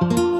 Bye.